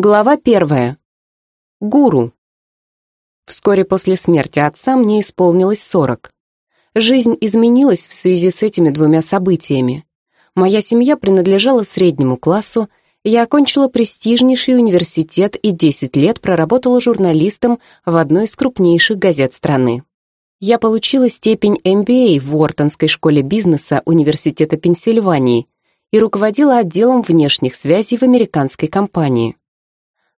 Глава первая. Гуру. Вскоре после смерти отца мне исполнилось сорок. Жизнь изменилась в связи с этими двумя событиями. Моя семья принадлежала среднему классу, я окончила престижнейший университет и 10 лет проработала журналистом в одной из крупнейших газет страны. Я получила степень MBA в Уортонской школе бизнеса Университета Пенсильвании и руководила отделом внешних связей в американской компании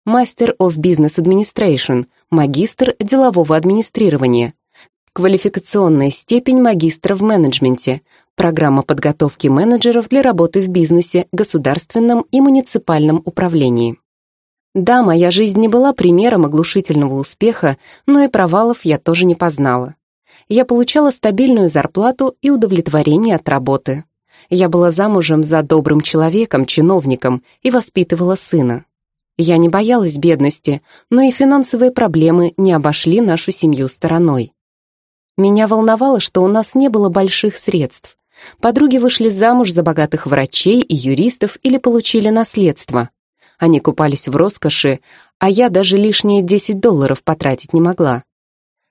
мастер of Business Administration, магистр делового администрирования, квалификационная степень магистра в менеджменте, программа подготовки менеджеров для работы в бизнесе, государственном и муниципальном управлении. Да, моя жизнь не была примером оглушительного успеха, но и провалов я тоже не познала. Я получала стабильную зарплату и удовлетворение от работы. Я была замужем за добрым человеком, чиновником, и воспитывала сына. Я не боялась бедности, но и финансовые проблемы не обошли нашу семью стороной. Меня волновало, что у нас не было больших средств. Подруги вышли замуж за богатых врачей и юристов или получили наследство. Они купались в роскоши, а я даже лишние 10 долларов потратить не могла.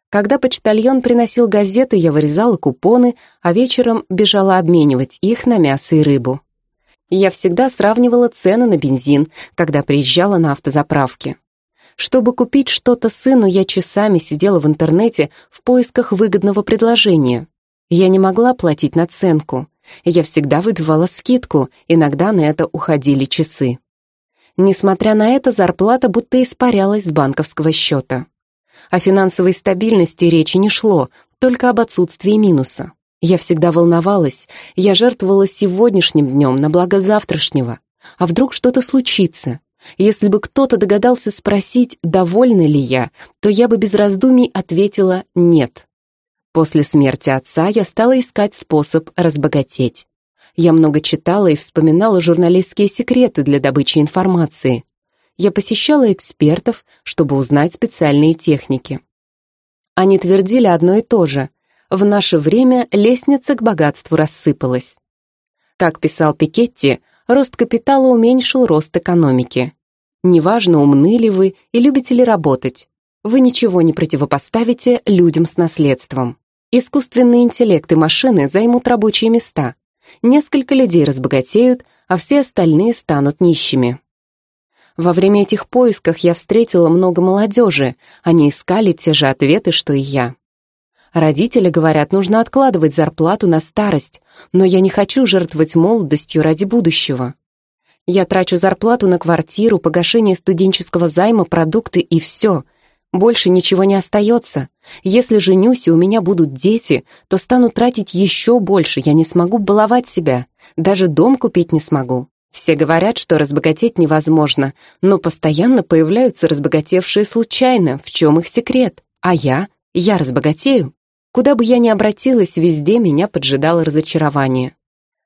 Когда почтальон приносил газеты, я вырезала купоны, а вечером бежала обменивать их на мясо и рыбу. Я всегда сравнивала цены на бензин, когда приезжала на автозаправки. Чтобы купить что-то сыну, я часами сидела в интернете в поисках выгодного предложения. Я не могла платить наценку. Я всегда выбивала скидку, иногда на это уходили часы. Несмотря на это, зарплата будто испарялась с банковского счета. О финансовой стабильности речи не шло, только об отсутствии минуса. Я всегда волновалась, я жертвовала сегодняшним днем на благо завтрашнего. А вдруг что-то случится? Если бы кто-то догадался спросить, довольна ли я, то я бы без раздумий ответила «нет». После смерти отца я стала искать способ разбогатеть. Я много читала и вспоминала журналистские секреты для добычи информации. Я посещала экспертов, чтобы узнать специальные техники. Они твердили одно и то же. В наше время лестница к богатству рассыпалась. Как писал Пикетти, рост капитала уменьшил рост экономики. Неважно, умны ли вы и любите ли работать, вы ничего не противопоставите людям с наследством. Искусственный интеллект и машины займут рабочие места. Несколько людей разбогатеют, а все остальные станут нищими. Во время этих поисков я встретила много молодежи, они искали те же ответы, что и я. Родители говорят, нужно откладывать зарплату на старость, но я не хочу жертвовать молодостью ради будущего. Я трачу зарплату на квартиру, погашение студенческого займа, продукты и все. Больше ничего не остается. Если женюсь и у меня будут дети, то стану тратить еще больше, я не смогу баловать себя. Даже дом купить не смогу. Все говорят, что разбогатеть невозможно, но постоянно появляются разбогатевшие случайно. В чем их секрет? А я? Я разбогатею? Куда бы я ни обратилась, везде меня поджидало разочарование.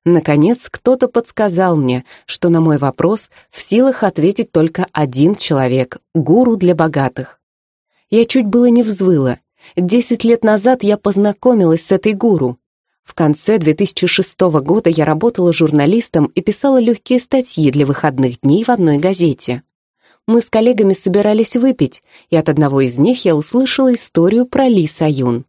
Наконец, кто-то подсказал мне, что на мой вопрос в силах ответить только один человек — гуру для богатых. Я чуть было не взвыла. Десять лет назад я познакомилась с этой гуру. В конце 2006 года я работала журналистом и писала легкие статьи для выходных дней в одной газете. Мы с коллегами собирались выпить, и от одного из них я услышала историю про Ли Саюн.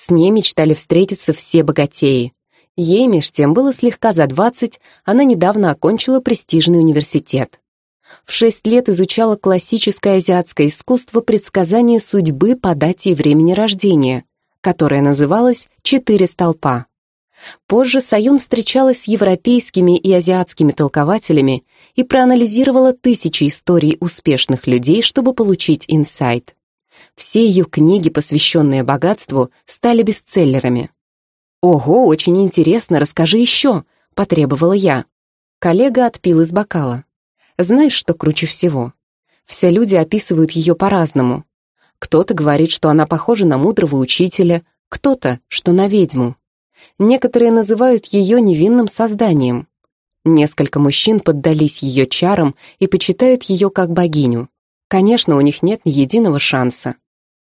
С ней мечтали встретиться все богатеи. Ей меж тем было слегка за двадцать, она недавно окончила престижный университет. В шесть лет изучала классическое азиатское искусство предсказания судьбы по дате и времени рождения, которое называлось «Четыре столпа». Позже Саюн встречалась с европейскими и азиатскими толкователями и проанализировала тысячи историй успешных людей, чтобы получить инсайт. Все ее книги, посвященные богатству, стали бестселлерами. «Ого, очень интересно, расскажи еще», — потребовала я. Коллега отпил из бокала. Знаешь, что круче всего? Все люди описывают ее по-разному. Кто-то говорит, что она похожа на мудрого учителя, кто-то, что на ведьму. Некоторые называют ее невинным созданием. Несколько мужчин поддались ее чарам и почитают ее как богиню. Конечно, у них нет ни единого шанса.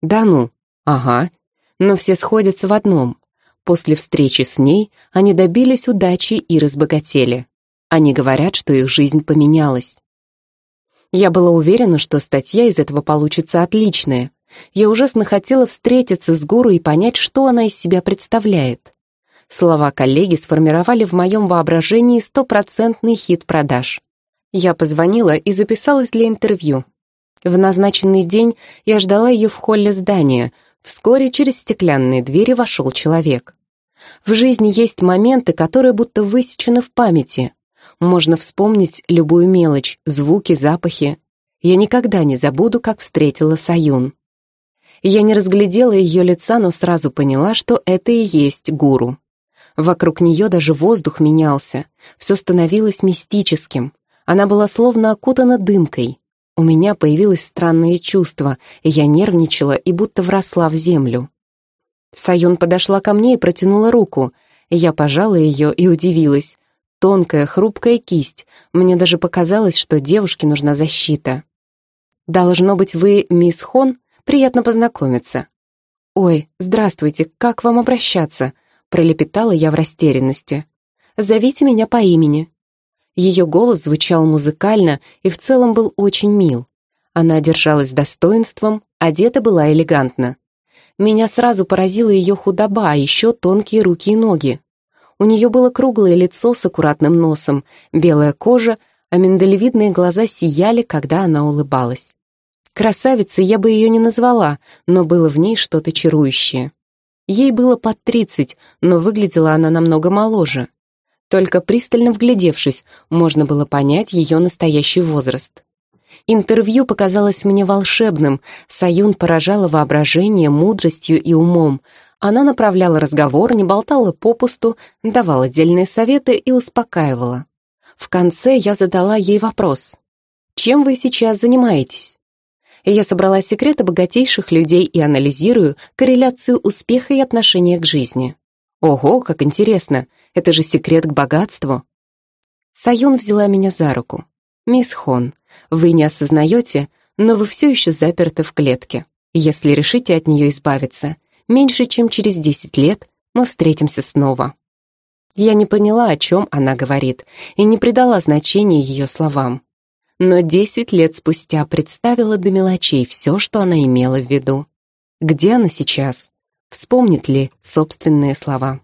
Да ну, ага. Но все сходятся в одном. После встречи с ней они добились удачи и разбогатели. Они говорят, что их жизнь поменялась. Я была уверена, что статья из этого получится отличная. Я ужасно хотела встретиться с гуру и понять, что она из себя представляет. Слова коллеги сформировали в моем воображении стопроцентный хит продаж. Я позвонила и записалась для интервью. В назначенный день я ждала ее в холле здания. Вскоре через стеклянные двери вошел человек. В жизни есть моменты, которые будто высечены в памяти. Можно вспомнить любую мелочь, звуки, запахи. Я никогда не забуду, как встретила Саюн. Я не разглядела ее лица, но сразу поняла, что это и есть гуру. Вокруг нее даже воздух менялся, все становилось мистическим. Она была словно окутана дымкой. У меня появилось странное чувство, я нервничала и будто вросла в землю. Саюн подошла ко мне и протянула руку. Я пожала ее и удивилась. Тонкая, хрупкая кисть. Мне даже показалось, что девушке нужна защита. «Должно быть, вы мисс Хон?» Приятно познакомиться». «Ой, здравствуйте, как вам обращаться?» пролепетала я в растерянности. «Зовите меня по имени». Ее голос звучал музыкально и в целом был очень мил. Она держалась достоинством, одета была элегантно. Меня сразу поразила ее худоба, а еще тонкие руки и ноги. У нее было круглое лицо с аккуратным носом, белая кожа, а миндалевидные глаза сияли, когда она улыбалась. Красавицей я бы ее не назвала, но было в ней что-то чарующее. Ей было под тридцать, но выглядела она намного моложе. Только пристально вглядевшись, можно было понять ее настоящий возраст. Интервью показалось мне волшебным, Саюн поражала воображение, мудростью и умом. Она направляла разговор, не болтала попусту, давала отдельные советы и успокаивала. В конце я задала ей вопрос. «Чем вы сейчас занимаетесь?» Я собрала секреты богатейших людей и анализирую корреляцию успеха и отношения к жизни. Ого, как интересно, это же секрет к богатству. Саюн взяла меня за руку. «Мисс Хон, вы не осознаете, но вы все еще заперты в клетке. Если решите от нее избавиться, меньше чем через 10 лет мы встретимся снова». Я не поняла, о чем она говорит, и не придала значения ее словам но десять лет спустя представила до мелочей все, что она имела в виду. Где она сейчас? Вспомнит ли собственные слова?